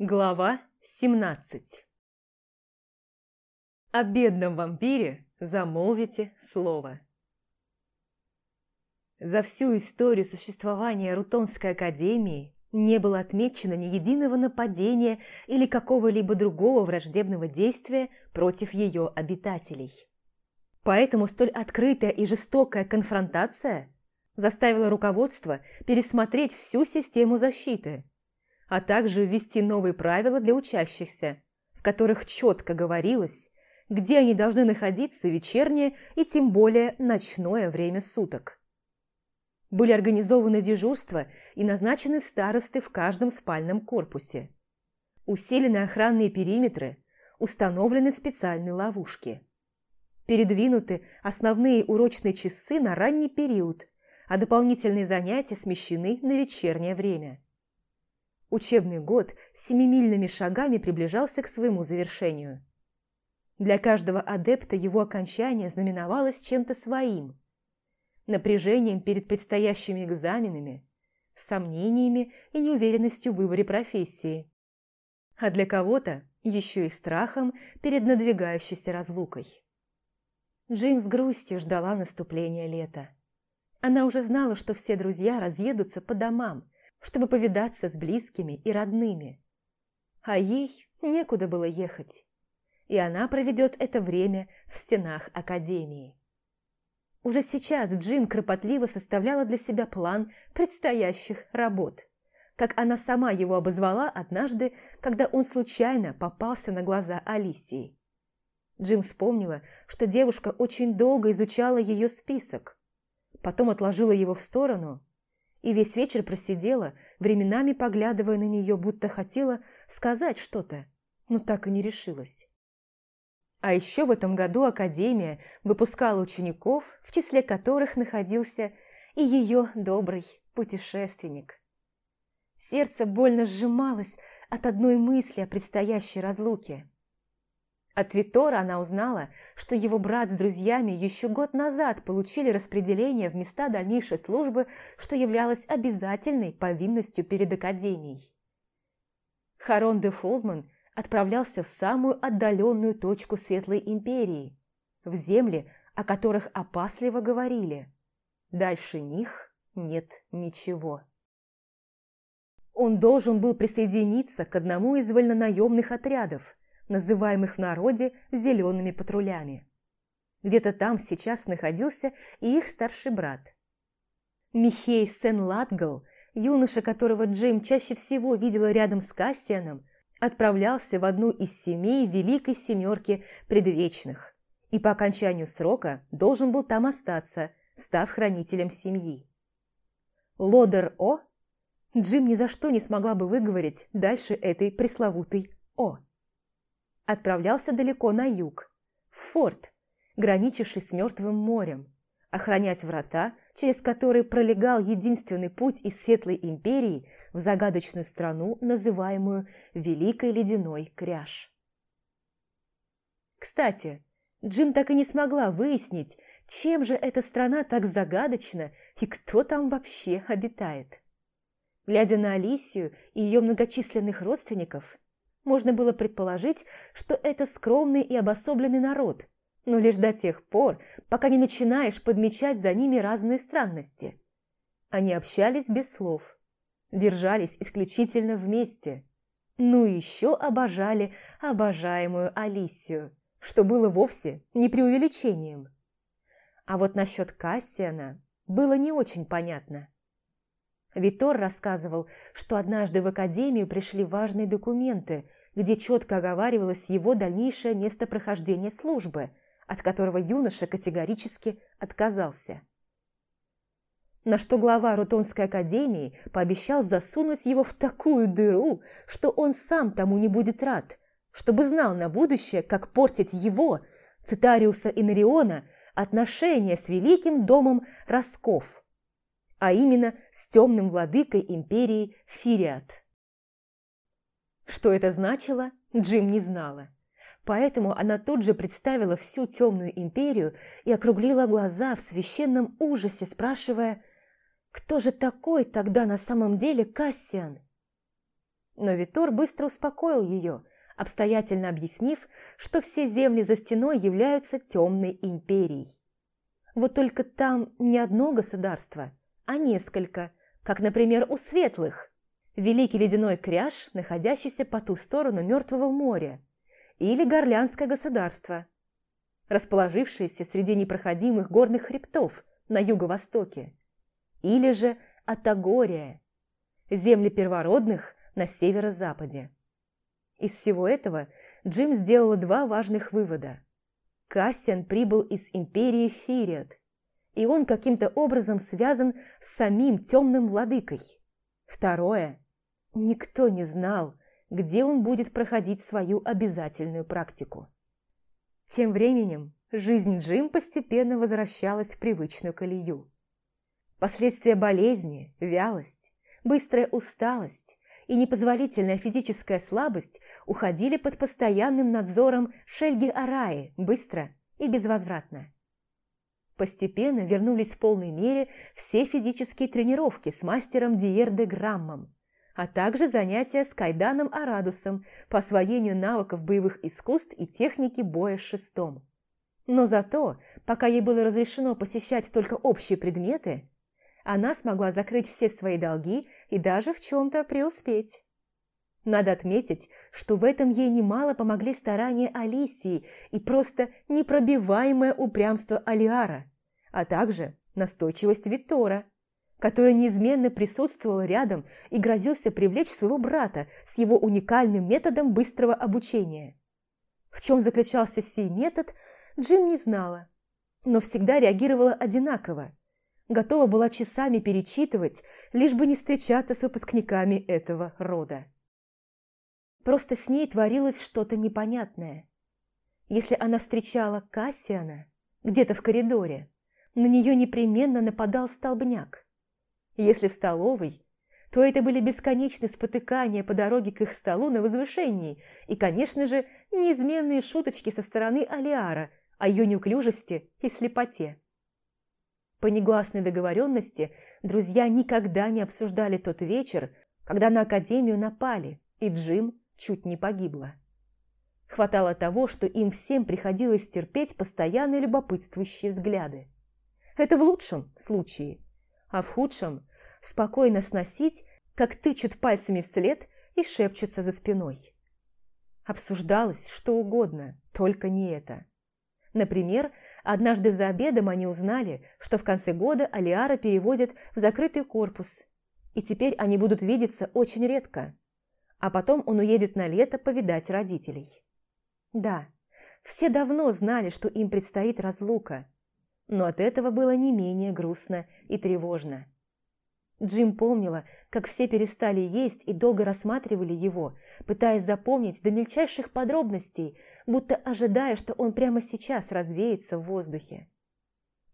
Глава 17 О бедном вампире замолвите слово. За всю историю существования Рутонской академии не было отмечено ни единого нападения или какого-либо другого враждебного действия против ее обитателей. Поэтому столь открытая и жестокая конфронтация заставила руководство пересмотреть всю систему защиты – а также ввести новые правила для учащихся, в которых четко говорилось, где они должны находиться вечернее и тем более ночное время суток. Были организованы дежурства и назначены старосты в каждом спальном корпусе. Усилены охранные периметры, установлены специальные ловушки. Передвинуты основные урочные часы на ранний период, а дополнительные занятия смещены на вечернее время. Учебный год семимильными шагами приближался к своему завершению. Для каждого адепта его окончание знаменовалось чем-то своим. Напряжением перед предстоящими экзаменами, сомнениями и неуверенностью в выборе профессии. А для кого-то еще и страхом перед надвигающейся разлукой. Джеймс с грустью ждала наступления лета. Она уже знала, что все друзья разъедутся по домам, чтобы повидаться с близкими и родными. А ей некуда было ехать, и она проведет это время в стенах Академии. Уже сейчас Джин кропотливо составляла для себя план предстоящих работ, как она сама его обозвала однажды, когда он случайно попался на глаза Алисии. Джим вспомнила, что девушка очень долго изучала ее список, потом отложила его в сторону и весь вечер просидела, временами поглядывая на нее, будто хотела сказать что-то, но так и не решилась. А еще в этом году Академия выпускала учеников, в числе которых находился и ее добрый путешественник. Сердце больно сжималось от одной мысли о предстоящей разлуке. От Витора она узнала, что его брат с друзьями еще год назад получили распределение в места дальнейшей службы, что являлось обязательной повинностью перед Академией. Харон де Фолдман отправлялся в самую отдаленную точку Светлой Империи, в земли, о которых опасливо говорили. Дальше них нет ничего. Он должен был присоединиться к одному из вольнонаемных отрядов – называемых в народе «зелеными патрулями». Где-то там сейчас находился и их старший брат. Михей Сен-Латгал, юноша, которого Джейм чаще всего видела рядом с Кассианом, отправлялся в одну из семей Великой Семерки Предвечных и по окончанию срока должен был там остаться, став хранителем семьи. Лодер О Джим ни за что не смогла бы выговорить дальше этой пресловутой «О» отправлялся далеко на юг, в форт, граничивший с Мертвым морем, охранять врата, через которые пролегал единственный путь из Светлой Империи в загадочную страну, называемую Великой Ледяной Кряж. Кстати, Джим так и не смогла выяснить, чем же эта страна так загадочна и кто там вообще обитает. Глядя на Алисию и ее многочисленных родственников, можно было предположить, что это скромный и обособленный народ, но лишь до тех пор, пока не начинаешь подмечать за ними разные странности. Они общались без слов, держались исключительно вместе. Ну и еще обожали обожаемую Алисию, что было вовсе не преувеличением. А вот насчет Кассиана было не очень понятно. Витор рассказывал, что однажды в академию пришли важные документы, где четко оговаривалось его дальнейшее место прохождения службы, от которого юноша категорически отказался. На что глава Рутонской академии пообещал засунуть его в такую дыру, что он сам тому не будет рад, чтобы знал на будущее, как портить его, Цитариуса и Нариона, отношения с великим домом Росков – а именно с темным владыкой империи Фириат. Что это значило, Джим не знала. Поэтому она тут же представила всю темную империю и округлила глаза в священном ужасе, спрашивая, кто же такой тогда на самом деле Кассиан? Но Витор быстро успокоил ее, обстоятельно объяснив, что все земли за стеной являются темной империей. Вот только там не одно государство, а несколько, как, например, у светлых. Великий ледяной кряж, находящийся по ту сторону Мертвого моря, или Горлянское государство, расположившееся среди непроходимых горных хребтов на юго-востоке, или же Атагория, земли первородных на северо-западе. Из всего этого Джим сделал два важных вывода. Кассиан прибыл из империи Фириат, и он каким-то образом связан с самим темным владыкой. Второе. Никто не знал, где он будет проходить свою обязательную практику. Тем временем жизнь Джим постепенно возвращалась в привычную колею. Последствия болезни, вялость, быстрая усталость и непозволительная физическая слабость уходили под постоянным надзором Шельги Араи быстро и безвозвратно. Постепенно вернулись в полной мере все физические тренировки с мастером Диерде Граммом, а также занятия с Кайданом Арадусом по освоению навыков боевых искусств и техники боя с шестом. Но зато, пока ей было разрешено посещать только общие предметы, она смогла закрыть все свои долги и даже в чем-то преуспеть. Надо отметить, что в этом ей немало помогли старания Алисии и просто непробиваемое упрямство Алиара, а также настойчивость Виттора, который неизменно присутствовал рядом и грозился привлечь своего брата с его уникальным методом быстрого обучения. В чем заключался сей метод, Джим не знала, но всегда реагировала одинаково – готова была часами перечитывать, лишь бы не встречаться с выпускниками этого рода. Просто с ней творилось что-то непонятное. Если она встречала Кассиана где-то в коридоре, на нее непременно нападал столбняк. Если в столовой, то это были бесконечные спотыкания по дороге к их столу на возвышении и, конечно же, неизменные шуточки со стороны Алиара о ее неуклюжести и слепоте. По негласной договоренности друзья никогда не обсуждали тот вечер, когда на Академию напали, и Джим чуть не погибла. Хватало того, что им всем приходилось терпеть постоянные любопытствующие взгляды. Это в лучшем случае, а в худшем – спокойно сносить, как тычут пальцами вслед и шепчутся за спиной. Обсуждалось что угодно, только не это. Например, однажды за обедом они узнали, что в конце года Алиара переводят в закрытый корпус, и теперь они будут видеться очень редко. А потом он уедет на лето повидать родителей. Да, все давно знали, что им предстоит разлука, но от этого было не менее грустно и тревожно. Джим помнила, как все перестали есть и долго рассматривали его, пытаясь запомнить до мельчайших подробностей, будто ожидая, что он прямо сейчас развеется в воздухе.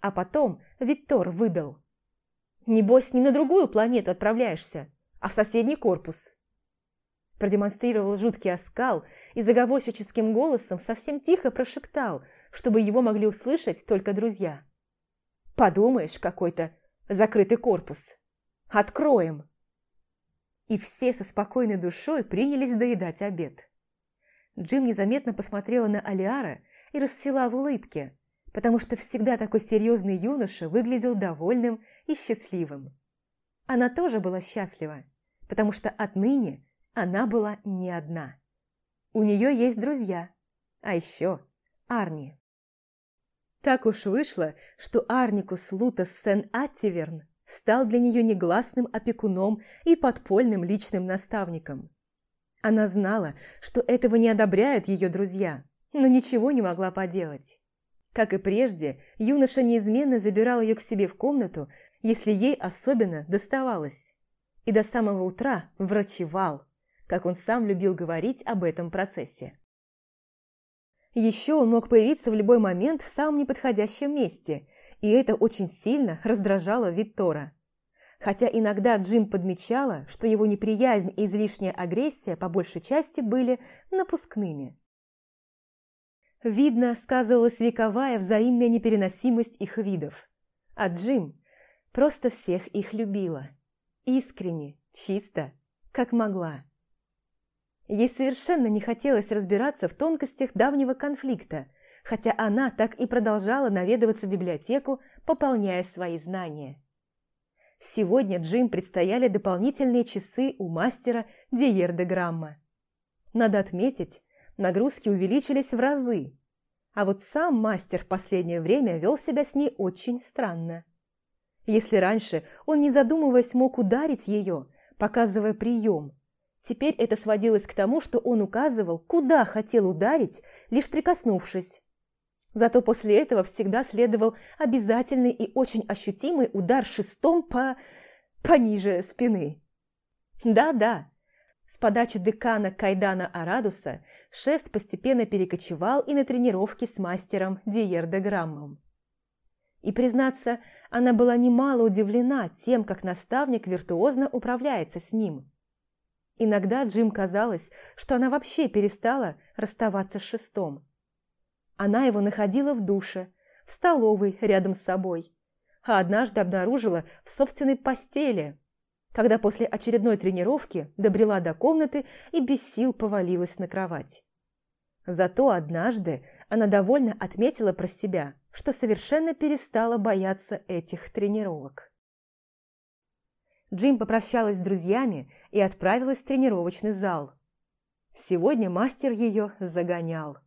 А потом Виттор выдал. «Небось, не на другую планету отправляешься, а в соседний корпус». Продемонстрировал жуткий оскал и заговорщическим голосом совсем тихо прошептал, чтобы его могли услышать только друзья. «Подумаешь, какой-то закрытый корпус». Откроем!» И все со спокойной душой принялись доедать обед. Джим незаметно посмотрела на Алиара и расцвела в улыбке, потому что всегда такой серьезный юноша выглядел довольным и счастливым. Она тоже была счастлива, потому что отныне она была не одна. У нее есть друзья, а еще Арни. Так уж вышло, что Арникус Лутас Сен-Аттиверн стал для нее негласным опекуном и подпольным личным наставником. Она знала, что этого не одобряют ее друзья, но ничего не могла поделать. Как и прежде, юноша неизменно забирал ее к себе в комнату, если ей особенно доставалось. И до самого утра врачевал, как он сам любил говорить об этом процессе. Еще он мог появиться в любой момент в самом неподходящем месте – и это очень сильно раздражало Виттора. Хотя иногда Джим подмечала, что его неприязнь и излишняя агрессия по большей части были напускными. Видно, сказывалась вековая взаимная непереносимость их видов. А Джим просто всех их любила. Искренне, чисто, как могла. Ей совершенно не хотелось разбираться в тонкостях давнего конфликта, хотя она так и продолжала наведываться в библиотеку, пополняя свои знания. Сегодня Джим предстояли дополнительные часы у мастера Диерде Грамма. Надо отметить, нагрузки увеличились в разы, а вот сам мастер в последнее время вел себя с ней очень странно. Если раньше он, не задумываясь, мог ударить ее, показывая прием, теперь это сводилось к тому, что он указывал, куда хотел ударить, лишь прикоснувшись. Зато после этого всегда следовал обязательный и очень ощутимый удар шестом по... пониже спины. Да-да, с подачи декана Кайдана Арадуса шест постепенно перекочевал и на тренировки с мастером Диердеграммом. И, признаться, она была немало удивлена тем, как наставник виртуозно управляется с ним. Иногда Джим казалось, что она вообще перестала расставаться с шестом. Она его находила в душе, в столовой рядом с собой, а однажды обнаружила в собственной постели, когда после очередной тренировки добрела до комнаты и без сил повалилась на кровать. Зато однажды она довольно отметила про себя, что совершенно перестала бояться этих тренировок. Джим попрощалась с друзьями и отправилась в тренировочный зал. Сегодня мастер ее загонял.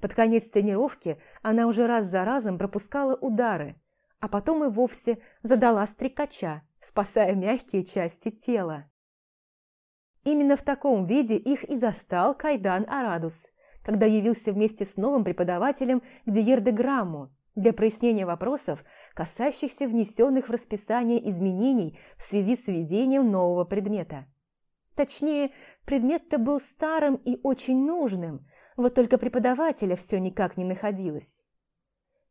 Под конец тренировки она уже раз за разом пропускала удары, а потом и вовсе задала стрекача, спасая мягкие части тела. Именно в таком виде их и застал Кайдан Арадус, когда явился вместе с новым преподавателем к Диердеграмму для прояснения вопросов, касающихся внесенных в расписание изменений в связи с введением нового предмета. Точнее, предмет-то был старым и очень нужным, вот только преподавателя все никак не находилось.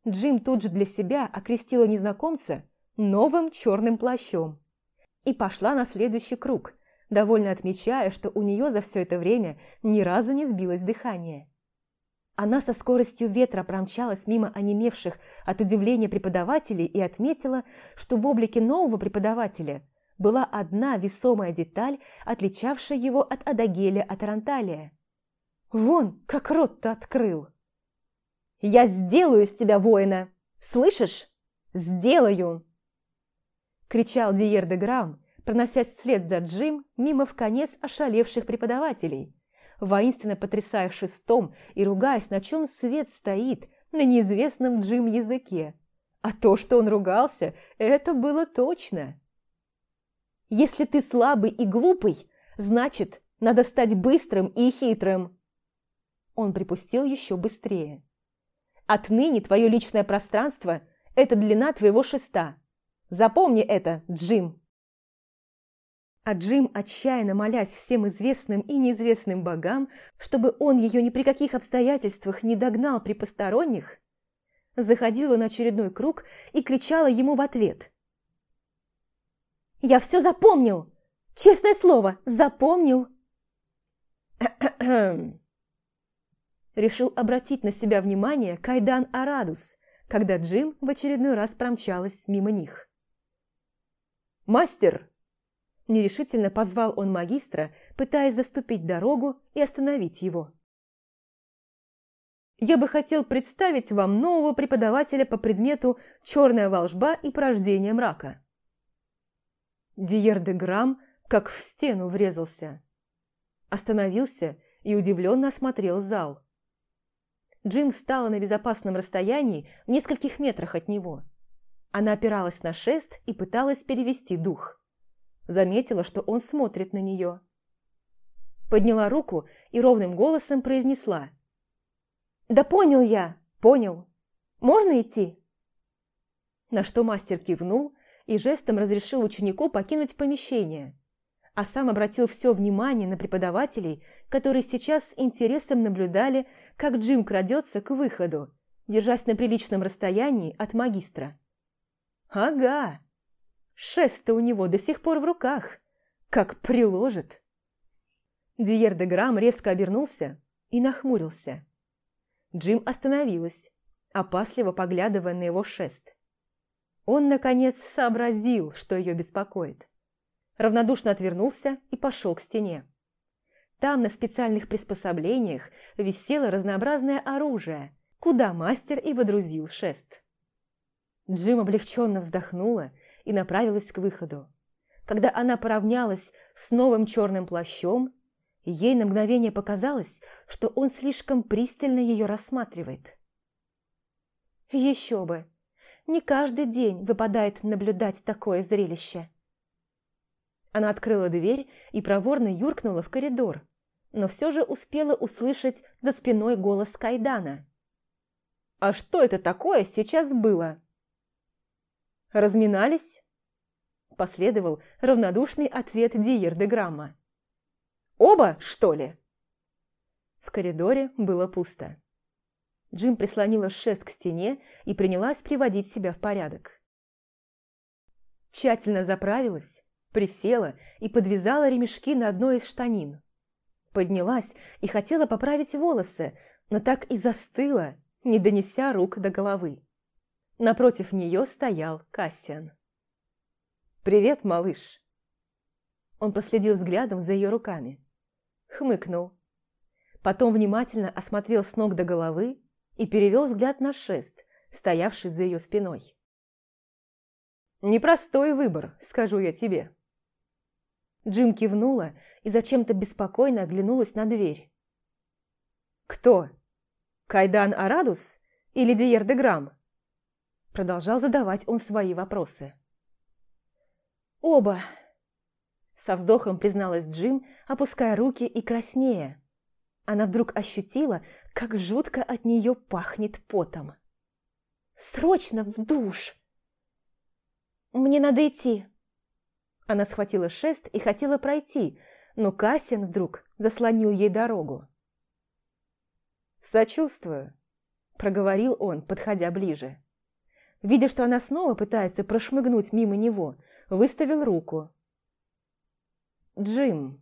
Джим тут же для себя окрестила незнакомца новым черным плащом и пошла на следующий круг, довольно отмечая, что у нее за все это время ни разу не сбилось дыхание. Она со скоростью ветра промчалась мимо онемевших от удивления преподавателей и отметила, что в облике нового преподавателя была одна весомая деталь, отличавшая его от Адагеля от Таранталия. Вон, как рот-то открыл. «Я сделаю из тебя воина! Слышишь? Сделаю!» Кричал Диер де Грам, проносясь вслед за Джим мимо в конец ошалевших преподавателей, воинственно потрясая шестом и ругаясь, на чем свет стоит на неизвестном Джим языке. А то, что он ругался, это было точно. «Если ты слабый и глупый, значит, надо стать быстрым и хитрым!» Он припустил еще быстрее. «Отныне твое личное пространство – это длина твоего шеста. Запомни это, Джим!» А Джим, отчаянно молясь всем известным и неизвестным богам, чтобы он ее ни при каких обстоятельствах не догнал при посторонних, заходила на очередной круг и кричала ему в ответ. «Я все запомнил! Честное слово, запомнил!» решил обратить на себя внимание Кайдан Арадус, когда Джим в очередной раз промчалась мимо них. «Мастер!» Нерешительно позвал он магистра, пытаясь заступить дорогу и остановить его. «Я бы хотел представить вам нового преподавателя по предмету «Черная волжба и порождение мрака». Диер де Грам как в стену врезался. Остановился и удивленно осмотрел зал. Джим встала на безопасном расстоянии в нескольких метрах от него. Она опиралась на шест и пыталась перевести дух. Заметила, что он смотрит на нее. Подняла руку и ровным голосом произнесла. «Да понял я, понял. Можно идти?» На что мастер кивнул и жестом разрешил ученику покинуть помещение, а сам обратил все внимание на преподавателей, которые сейчас с интересом наблюдали, как Джим крадется к выходу, держась на приличном расстоянии от магистра. «Ага, шест-то у него до сих пор в руках, как приложит». Диер де Грам резко обернулся и нахмурился. Джим остановилась, опасливо поглядывая на его шест. Он, наконец, сообразил, что ее беспокоит равнодушно отвернулся и пошел к стене. там на специальных приспособлениях висело разнообразное оружие, куда мастер и водрузил шест. Джим облегченно вздохнула и направилась к выходу. Когда она поравнялась с новым черным плащом, ей на мгновение показалось, что он слишком пристально ее рассматривает. Еще бы! Не каждый день выпадает наблюдать такое зрелище. Она открыла дверь и проворно юркнула в коридор, но все же успела услышать за спиной голос Кайдана. «А что это такое сейчас было?» «Разминались?» Последовал равнодушный ответ Диер де Грамма. «Оба, что ли?» В коридоре было пусто. Джим прислонила шест к стене и принялась приводить себя в порядок. Тщательно заправилась, присела и подвязала ремешки на одной из штанин. Поднялась и хотела поправить волосы, но так и застыла, не донеся рук до головы. Напротив нее стоял Кассиан. «Привет, малыш!» Он проследил взглядом за ее руками. Хмыкнул. Потом внимательно осмотрел с ног до головы и перевел взгляд на шест, стоявший за ее спиной. «Непростой выбор, скажу я тебе». Джим кивнула и зачем-то беспокойно оглянулась на дверь. «Кто? Кайдан Арадус или Диер де Грам?» Продолжал задавать он свои вопросы. «Оба!» Со вздохом призналась Джим, опуская руки и краснея. Она вдруг ощутила, как жутко от нее пахнет потом. «Срочно в душ!» «Мне надо идти!» Она схватила шест и хотела пройти, но Кассиан вдруг заслонил ей дорогу. «Сочувствую», – проговорил он, подходя ближе. Видя, что она снова пытается прошмыгнуть мимо него, выставил руку. «Джим»,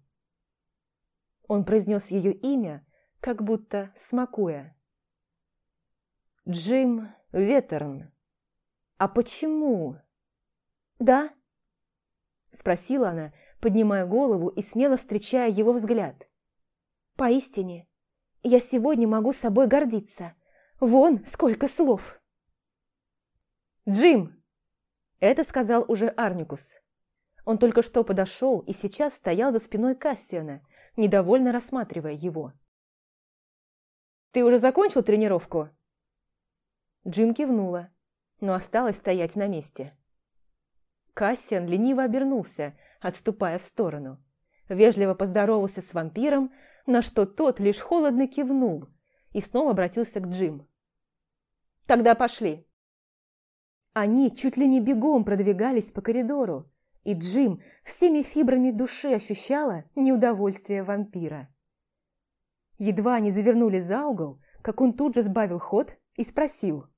он произнес ее имя, как будто смакуя. «Джим Ветерн. А почему?» «Да?» Спросила она, поднимая голову и смело встречая его взгляд. «Поистине, я сегодня могу собой гордиться. Вон сколько слов!» «Джим!» Это сказал уже Арникус. Он только что подошел и сейчас стоял за спиной Кассиана, недовольно рассматривая его. «Ты уже закончил тренировку?» Джим кивнула, но осталась стоять на месте. Кассиан лениво обернулся, отступая в сторону. Вежливо поздоровался с вампиром, на что тот лишь холодно кивнул и снова обратился к Джим. «Тогда пошли!» Они чуть ли не бегом продвигались по коридору, и Джим всеми фибрами души ощущала неудовольствие вампира. Едва они завернули за угол, как он тут же сбавил ход и спросил.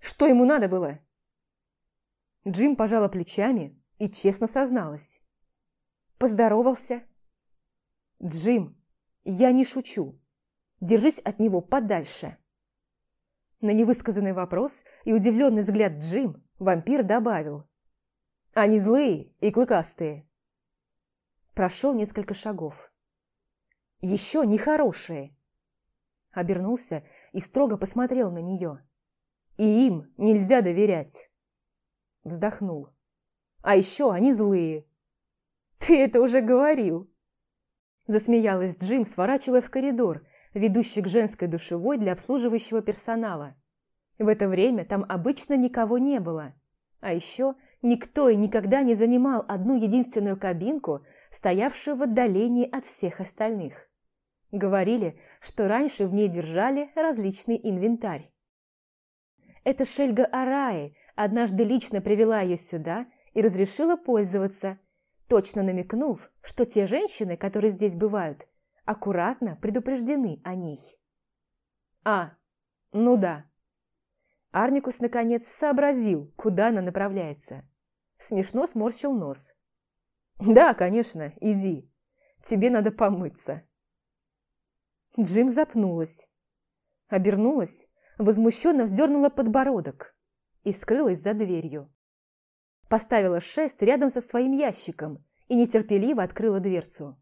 «Что ему надо было?» Джим пожала плечами и честно созналась. Поздоровался. «Джим, я не шучу. Держись от него подальше». На невысказанный вопрос и удивленный взгляд Джим вампир добавил. Они злые и клыкастые. Прошел несколько шагов. Еще нехорошие. Обернулся и строго посмотрел на нее. И им нельзя доверять. Вздохнул. А еще они злые. Ты это уже говорил. Засмеялась Джим, сворачивая в коридор, ведущий к женской душевой для обслуживающего персонала. В это время там обычно никого не было. А еще Никто и никогда не занимал одну единственную кабинку, стоявшую в отдалении от всех остальных. Говорили, что раньше в ней держали различный инвентарь. Эта Шельга Араи однажды лично привела ее сюда и разрешила пользоваться, точно намекнув, что те женщины, которые здесь бывают, аккуратно предупреждены о ней. А, ну да. Арникус, наконец, сообразил, куда она направляется. Смешно сморщил нос. «Да, конечно, иди. Тебе надо помыться». Джим запнулась. Обернулась, возмущенно вздернула подбородок и скрылась за дверью. Поставила шест рядом со своим ящиком и нетерпеливо открыла дверцу.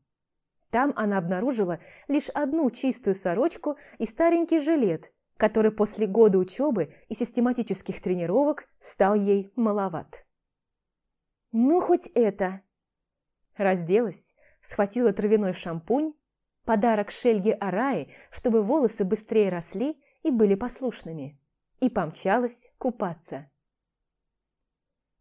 Там она обнаружила лишь одну чистую сорочку и старенький жилет, который после года учебы и систематических тренировок стал ей маловат. «Ну, хоть это!» Разделась, схватила травяной шампунь, подарок Шельге Араи, чтобы волосы быстрее росли и были послушными, и помчалась купаться.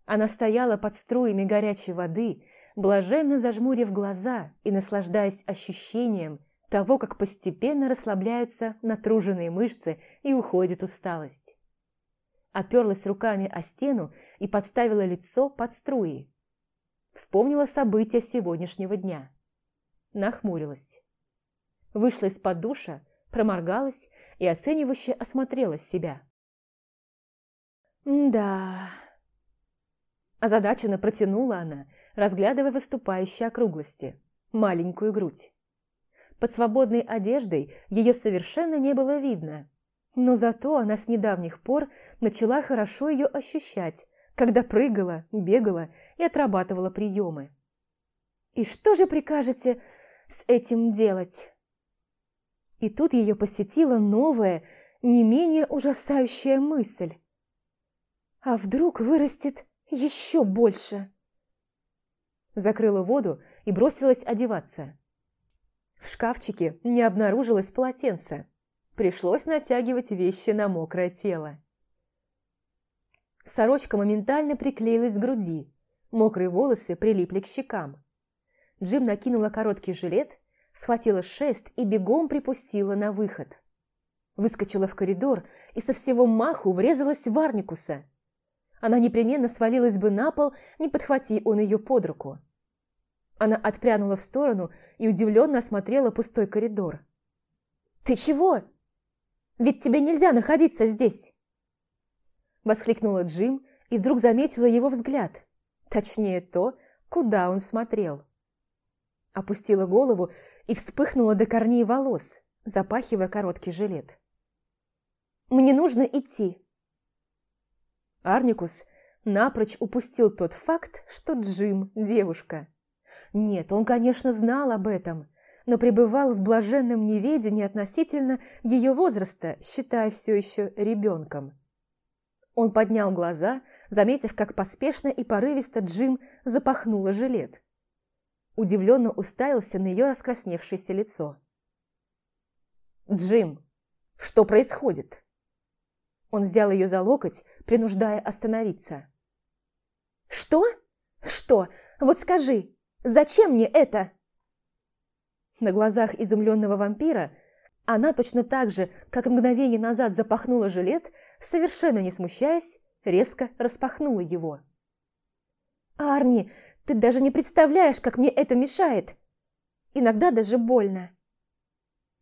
Она стояла под струями горячей воды, блаженно зажмурив глаза и наслаждаясь ощущением того, как постепенно расслабляются натруженные мышцы и уходит усталость. Оперлась руками о стену и подставила лицо под струи. Вспомнила события сегодняшнего дня. Нахмурилась. Вышла из-под душа, проморгалась и оценивающе осмотрела себя. «Да...» Озадаченно протянула она, разглядывая выступающие округлости, маленькую грудь. Под свободной одеждой ее совершенно не было видно, но зато она с недавних пор начала хорошо ее ощущать, когда прыгала, бегала и отрабатывала приемы. «И что же прикажете с этим делать?» И тут ее посетила новая, не менее ужасающая мысль. «А вдруг вырастет еще больше?» Закрыла воду и бросилась одеваться. В шкафчике не обнаружилось полотенца. Пришлось натягивать вещи на мокрое тело. Сорочка моментально приклеилась к груди. Мокрые волосы прилипли к щекам. Джим накинула короткий жилет, схватила шест и бегом припустила на выход. Выскочила в коридор и со всего маху врезалась в Арникуса. Она непременно свалилась бы на пол, не подхвати он ее под руку. Она отпрянула в сторону и удивленно осмотрела пустой коридор. «Ты чего? Ведь тебе нельзя находиться здесь!» Воскликнула Джим и вдруг заметила его взгляд. Точнее, то, куда он смотрел. Опустила голову и вспыхнула до корней волос, запахивая короткий жилет. «Мне нужно идти!» Арникус напрочь упустил тот факт, что Джим – девушка. Нет, он, конечно, знал об этом, но пребывал в блаженном неведении относительно ее возраста, считая все еще ребенком. Он поднял глаза, заметив, как поспешно и порывисто Джим запахнула жилет. Удивленно уставился на ее раскрасневшееся лицо. «Джим, что происходит?» Он взял ее за локоть, принуждая остановиться. «Что? Что? Вот скажи, Зачем мне это?» На глазах изумленного вампира она точно так же, как мгновение назад запахнула жилет, совершенно не смущаясь, резко распахнула его. «Арни, ты даже не представляешь, как мне это мешает! Иногда даже больно!»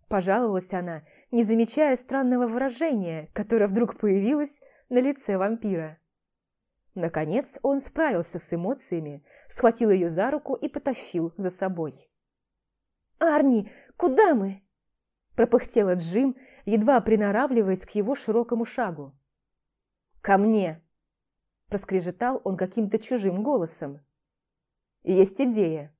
Пожаловалась она, не замечая странного выражения, которое вдруг появилось на лице вампира. Наконец он справился с эмоциями, схватил ее за руку и потащил за собой. «Арни, куда мы?» – пропыхтела Джим, едва приноравливаясь к его широкому шагу. «Ко мне!» – проскрежетал он каким-то чужим голосом. «Есть идея!»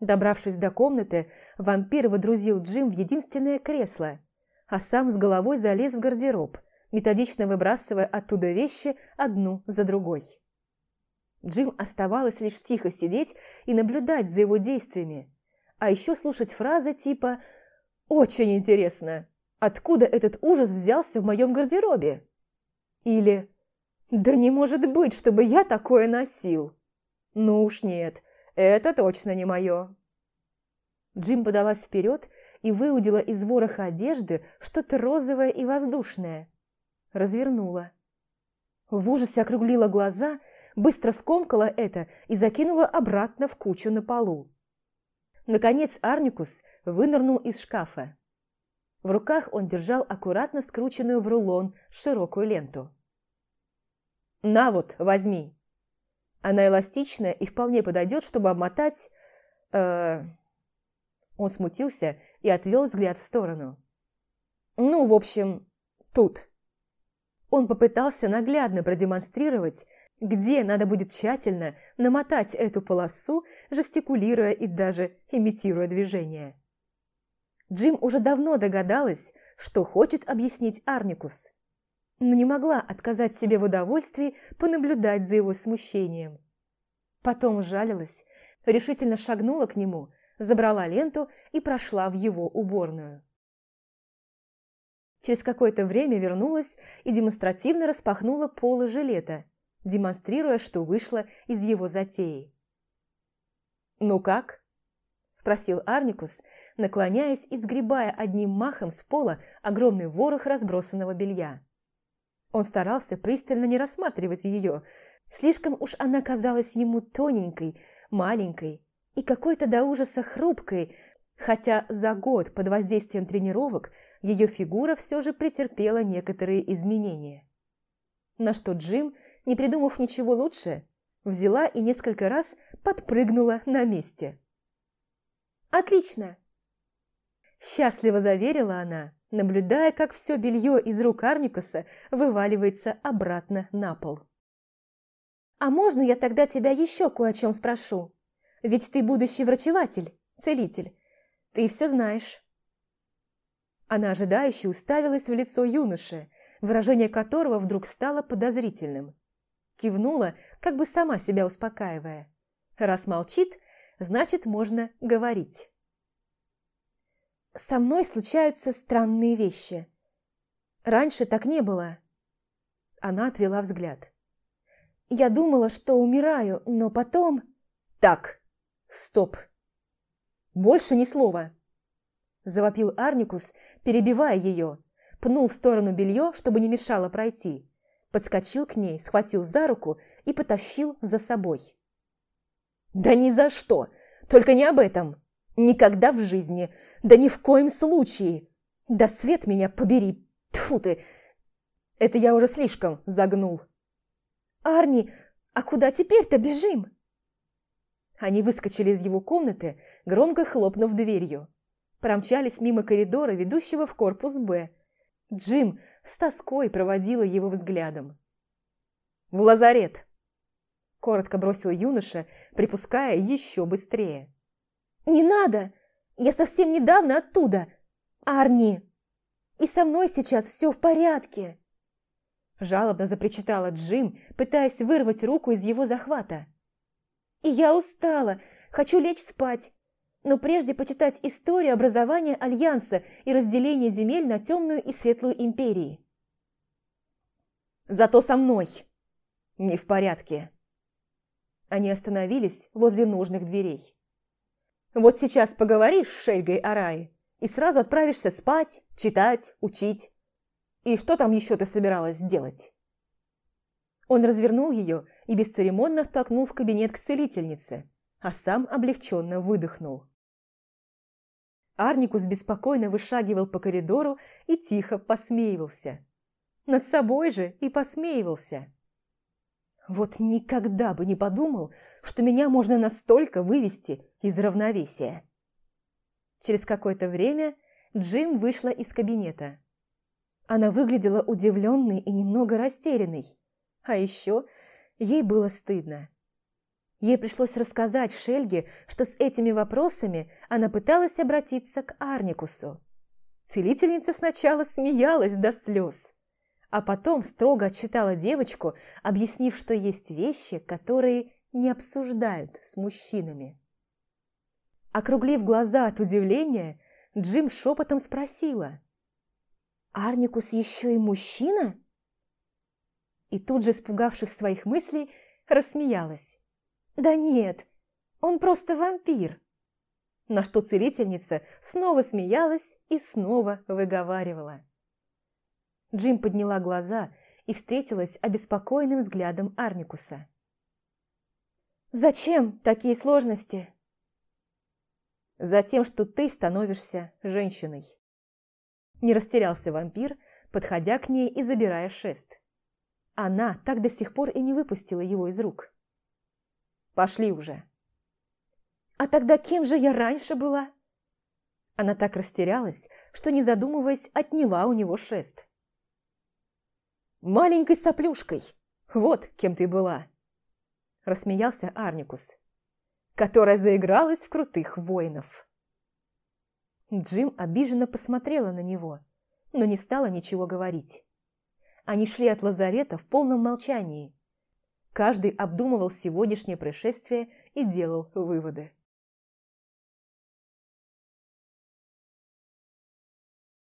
Добравшись до комнаты, вампир водрузил Джим в единственное кресло, а сам с головой залез в гардероб – методично выбрасывая оттуда вещи одну за другой. Джим оставалось лишь тихо сидеть и наблюдать за его действиями, а еще слушать фразы типа «Очень интересно, откуда этот ужас взялся в моем гардеробе?» Или «Да не может быть, чтобы я такое носил!» «Ну уж нет, это точно не мое!» Джим подалась вперед и выудила из вороха одежды что-то розовое и воздушное, развернула. В ужасе округлила глаза, быстро скомкала это и закинула обратно в кучу на полу. Наконец Арникус вынырнул из шкафа. В руках он держал аккуратно скрученную в рулон широкую ленту. «На вот, возьми!» Она эластичная и вполне подойдет, чтобы обмотать... Э... Он смутился и отвел взгляд в сторону. «Ну, в общем, тут». Он попытался наглядно продемонстрировать где надо будет тщательно намотать эту полосу, жестикулируя и даже имитируя движение. Джим уже давно догадалась, что хочет объяснить Арникус, но не могла отказать себе в удовольствии понаблюдать за его смущением. Потом жалилась, решительно шагнула к нему, забрала ленту и прошла в его уборную. Через какое-то время вернулась и демонстративно распахнула полы жилета, демонстрируя, что вышла из его затеи. «Ну как?» – спросил Арникус, наклоняясь и сгребая одним махом с пола огромный ворох разбросанного белья. Он старался пристально не рассматривать ее, слишком уж она казалась ему тоненькой, маленькой и какой-то до ужаса хрупкой, хотя за год под воздействием тренировок ее фигура все же претерпела некоторые изменения. На что Джим, не придумав ничего лучше, взяла и несколько раз подпрыгнула на месте. «Отлично!» Счастливо заверила она, наблюдая, как все белье из рук Арникаса вываливается обратно на пол. «А можно я тогда тебя еще кое о чем спрошу? Ведь ты будущий врачеватель, целитель. Ты все знаешь». Она ожидающе уставилась в лицо юноши, выражение которого вдруг стало подозрительным. Кивнула, как бы сама себя успокаивая. Раз молчит, значит, можно говорить. «Со мной случаются странные вещи. Раньше так не было». Она отвела взгляд. «Я думала, что умираю, но потом...» «Так, стоп. Больше ни слова». Завопил Арникус, перебивая ее. Пнул в сторону белье, чтобы не мешало пройти. Подскочил к ней, схватил за руку и потащил за собой. «Да ни за что! Только не об этом! Никогда в жизни! Да ни в коем случае! Да свет меня побери! Тьфу ты! Это я уже слишком загнул!» «Арни, а куда теперь-то бежим?» Они выскочили из его комнаты, громко хлопнув дверью промчались мимо коридора, ведущего в корпус «Б». Джим с тоской проводила его взглядом. «В лазарет!» – коротко бросил юноша, припуская еще быстрее. «Не надо! Я совсем недавно оттуда! Арни! И со мной сейчас все в порядке!» Жалобно запричитала Джим, пытаясь вырвать руку из его захвата. «И я устала, хочу лечь спать, но прежде почитать историю образования Альянса и разделения земель на темную и светлую империи. «Зато со мной!» «Не в порядке!» Они остановились возле нужных дверей. «Вот сейчас поговоришь с Шельгой Арай и сразу отправишься спать, читать, учить. И что там еще ты собиралась сделать?» Он развернул ее и бесцеремонно втолкнул в кабинет к целительнице, а сам облегченно выдохнул. Арникус беспокойно вышагивал по коридору и тихо посмеивался. Над собой же и посмеивался. Вот никогда бы не подумал, что меня можно настолько вывести из равновесия. Через какое-то время Джим вышла из кабинета. Она выглядела удивленной и немного растерянной. А еще ей было стыдно. Ей пришлось рассказать Шельге, что с этими вопросами она пыталась обратиться к Арникусу. Целительница сначала смеялась до слез, а потом строго отчитала девочку, объяснив, что есть вещи, которые не обсуждают с мужчинами. Округлив глаза от удивления, Джим шепотом спросила. «Арникус еще и мужчина?» И тут же, испугавшись своих мыслей, рассмеялась. «Да нет, он просто вампир!» На что целительница снова смеялась и снова выговаривала. Джим подняла глаза и встретилась обеспокоенным взглядом Арникуса. «Зачем такие сложности?» «Затем, что ты становишься женщиной». Не растерялся вампир, подходя к ней и забирая шест. Она так до сих пор и не выпустила его из рук. Пошли уже. А тогда кем же я раньше была? Она так растерялась, что, не задумываясь, отняла у него шест. Маленькой соплюшкой, Вот кем ты была!» Рассмеялся Арникус. «Которая заигралась в крутых воинов!» Джим обиженно посмотрела на него, но не стала ничего говорить. Они шли от лазарета в полном молчании. Каждый обдумывал сегодняшнее происшествие и делал выводы.